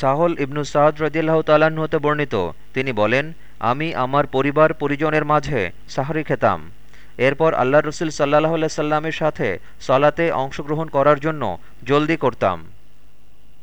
সাহল ইবনু সাদ রদিল্লাহ তালাহ হতে বর্ণিত। তিনি বলেন, আমি আমার পরিবার পরিজনের মাঝে সাহরি খেতাম। এরপর আল্লাহ রসুল সাল্লাহ সাল্লামের সাথে সলাতে অংশগ্রহণ করার জন্য জলদি করতাম।